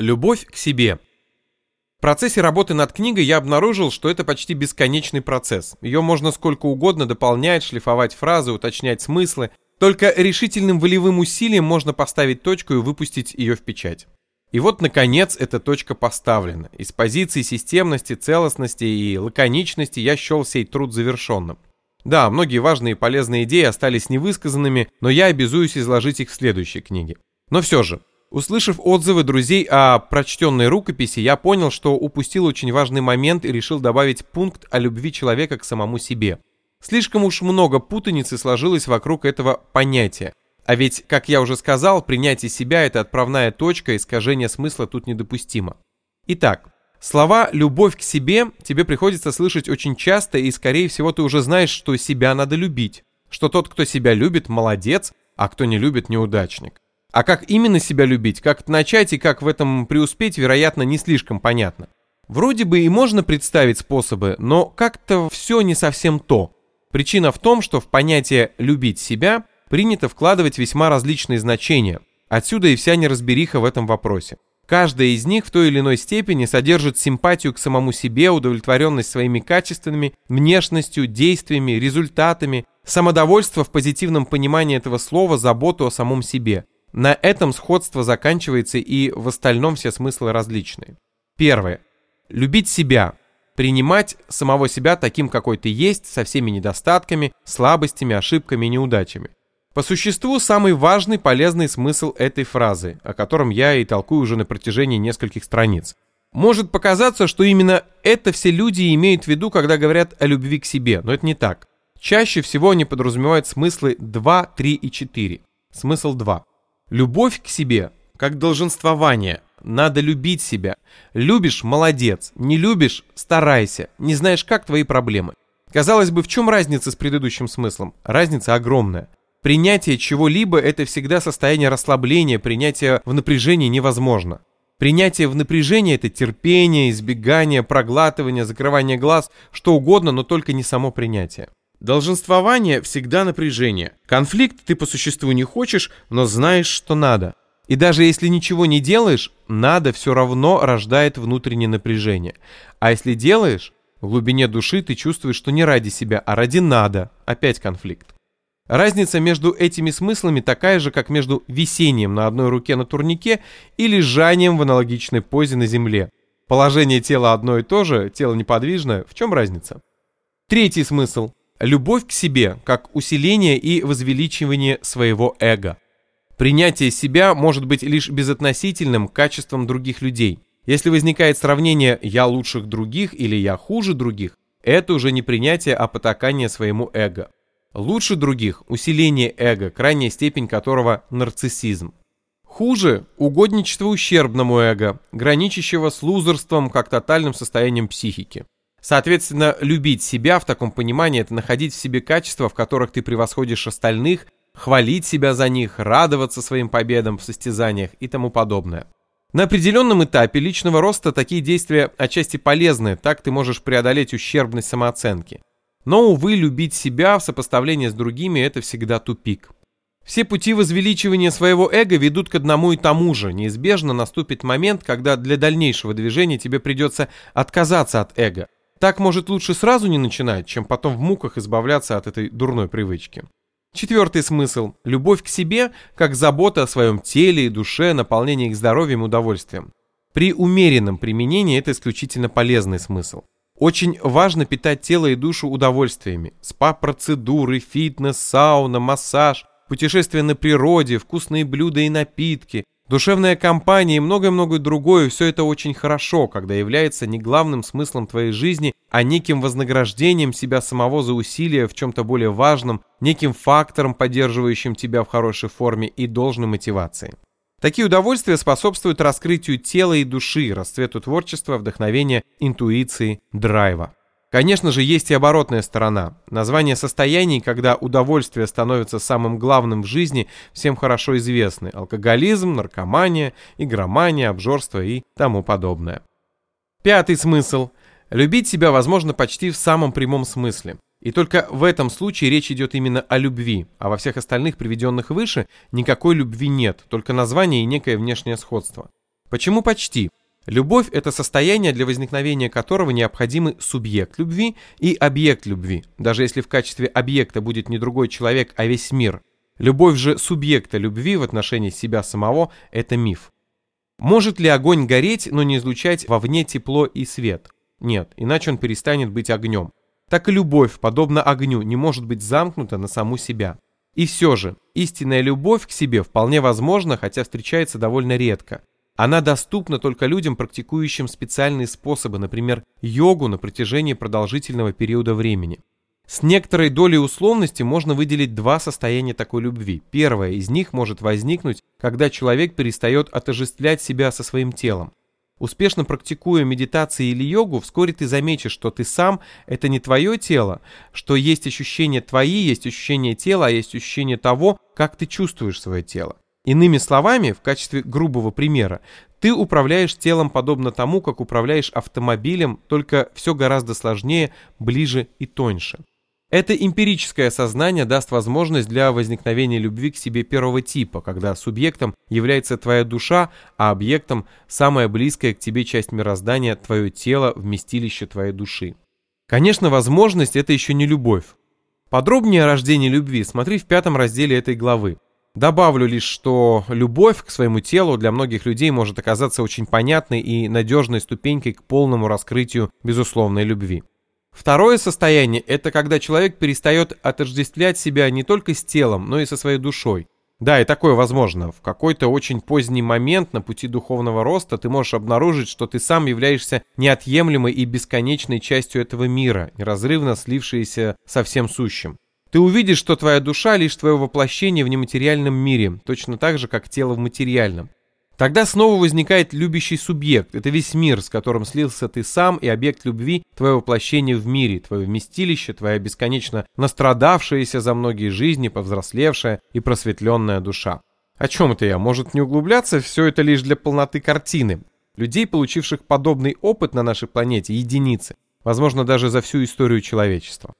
Любовь к себе. В процессе работы над книгой я обнаружил, что это почти бесконечный процесс. Ее можно сколько угодно дополнять, шлифовать фразы, уточнять смыслы. Только решительным волевым усилием можно поставить точку и выпустить ее в печать. И вот, наконец, эта точка поставлена. Из позиции системности, целостности и лаконичности я счел сей труд завершенным. Да, многие важные и полезные идеи остались невысказанными, но я обязуюсь изложить их в следующей книге. Но все же, Услышав отзывы друзей о прочтенной рукописи, я понял, что упустил очень важный момент и решил добавить пункт о любви человека к самому себе. Слишком уж много путаницы сложилось вокруг этого понятия. А ведь, как я уже сказал, принятие себя – это отправная точка, искажение смысла тут недопустимо. Итак, слова «любовь к себе» тебе приходится слышать очень часто, и, скорее всего, ты уже знаешь, что себя надо любить, что тот, кто себя любит, молодец, а кто не любит, неудачник. А как именно себя любить, как начать и как в этом преуспеть, вероятно, не слишком понятно. Вроде бы и можно представить способы, но как-то все не совсем то. Причина в том, что в понятие «любить себя» принято вкладывать весьма различные значения. Отсюда и вся неразбериха в этом вопросе. Каждая из них в той или иной степени содержит симпатию к самому себе, удовлетворенность своими качествами, внешностью, действиями, результатами, самодовольство в позитивном понимании этого слова, заботу о самом себе. На этом сходство заканчивается и в остальном все смыслы различные. Первое. Любить себя. Принимать самого себя таким, какой ты есть, со всеми недостатками, слабостями, ошибками и неудачами. По существу самый важный полезный смысл этой фразы, о котором я и толкую уже на протяжении нескольких страниц. Может показаться, что именно это все люди имеют в виду, когда говорят о любви к себе, но это не так. Чаще всего они подразумевают смыслы 2, 3 и 4. Смысл 2. Любовь к себе, как долженствование. Надо любить себя. Любишь – молодец. Не любишь – старайся. Не знаешь как – твои проблемы. Казалось бы, в чем разница с предыдущим смыслом? Разница огромная. Принятие чего-либо – это всегда состояние расслабления, принятие в напряжении невозможно. Принятие в напряжении – это терпение, избегание, проглатывание, закрывание глаз, что угодно, но только не само принятие. Долженствование всегда напряжение. Конфликт ты по существу не хочешь, но знаешь, что надо. И даже если ничего не делаешь, надо все равно рождает внутреннее напряжение. А если делаешь, в глубине души ты чувствуешь, что не ради себя, а ради надо. Опять конфликт. Разница между этими смыслами такая же, как между висением на одной руке на турнике и лежанием в аналогичной позе на земле. Положение тела одно и то же, тело неподвижное. В чем разница? Третий смысл. Любовь к себе как усиление и возвеличивание своего эго. Принятие себя может быть лишь безотносительным качеством других людей. Если возникает сравнение «я лучших других» или «я хуже других», это уже не принятие, а потакание своему эго. Лучше других – усиление эго, крайняя степень которого – нарциссизм. Хуже – угодничество ущербному эго, граничащего с лузерством как тотальным состоянием психики. Соответственно, любить себя в таком понимании – это находить в себе качества, в которых ты превосходишь остальных, хвалить себя за них, радоваться своим победам в состязаниях и тому подобное. На определенном этапе личного роста такие действия отчасти полезны, так ты можешь преодолеть ущербность самооценки. Но, увы, любить себя в сопоставлении с другими – это всегда тупик. Все пути возвеличивания своего эго ведут к одному и тому же. Неизбежно наступит момент, когда для дальнейшего движения тебе придется отказаться от эго – так, может, лучше сразу не начинать, чем потом в муках избавляться от этой дурной привычки. Четвертый смысл – любовь к себе, как забота о своем теле и душе, наполнение их здоровьем и удовольствием. При умеренном применении это исключительно полезный смысл. Очень важно питать тело и душу удовольствиями. Спа-процедуры, фитнес, сауна, массаж, путешествия на природе, вкусные блюда и напитки, Душевная компания и многое-многое другое, все это очень хорошо, когда является не главным смыслом твоей жизни, а неким вознаграждением себя самого за усилия в чем-то более важном, неким фактором, поддерживающим тебя в хорошей форме и должной мотивации. Такие удовольствия способствуют раскрытию тела и души, расцвету творчества, вдохновения, интуиции, драйва. Конечно же, есть и оборотная сторона. Название состояний, когда удовольствие становится самым главным в жизни, всем хорошо известны. Алкоголизм, наркомания, игромания, обжорство и тому подобное. Пятый смысл. Любить себя возможно почти в самом прямом смысле. И только в этом случае речь идет именно о любви, а во всех остальных приведенных выше никакой любви нет, только название и некое внешнее сходство. Почему почти? Любовь – это состояние, для возникновения которого необходимы субъект любви и объект любви, даже если в качестве объекта будет не другой человек, а весь мир. Любовь же субъекта любви в отношении себя самого – это миф. Может ли огонь гореть, но не излучать вовне тепло и свет? Нет, иначе он перестанет быть огнем. Так и любовь, подобно огню, не может быть замкнута на саму себя. И все же, истинная любовь к себе вполне возможна, хотя встречается довольно редко. Она доступна только людям, практикующим специальные способы, например, йогу на протяжении продолжительного периода времени. С некоторой долей условности можно выделить два состояния такой любви. Первое из них может возникнуть, когда человек перестает отождествлять себя со своим телом. Успешно практикуя медитации или йогу, вскоре ты заметишь, что ты сам – это не твое тело, что есть ощущения твои, есть ощущение тела, а есть ощущение того, как ты чувствуешь свое тело. Иными словами, в качестве грубого примера, ты управляешь телом подобно тому, как управляешь автомобилем, только все гораздо сложнее, ближе и тоньше. Это эмпирическое сознание даст возможность для возникновения любви к себе первого типа, когда субъектом является твоя душа, а объектом самая близкая к тебе часть мироздания, твое тело, вместилище твоей души. Конечно, возможность – это еще не любовь. Подробнее о рождении любви смотри в пятом разделе этой главы. Добавлю лишь, что любовь к своему телу для многих людей может оказаться очень понятной и надежной ступенькой к полному раскрытию безусловной любви. Второе состояние – это когда человек перестает отождествлять себя не только с телом, но и со своей душой. Да, и такое возможно. В какой-то очень поздний момент на пути духовного роста ты можешь обнаружить, что ты сам являешься неотъемлемой и бесконечной частью этого мира, неразрывно слившейся со всем сущим. Ты увидишь, что твоя душа лишь твое воплощение в нематериальном мире, точно так же, как тело в материальном. Тогда снова возникает любящий субъект. Это весь мир, с которым слился ты сам и объект любви, твое воплощение в мире, твое вместилище, твоя бесконечно настрадавшаяся за многие жизни, повзрослевшая и просветленная душа. О чем это я? Может не углубляться? Все это лишь для полноты картины. Людей, получивших подобный опыт на нашей планете, единицы. Возможно, даже за всю историю человечества.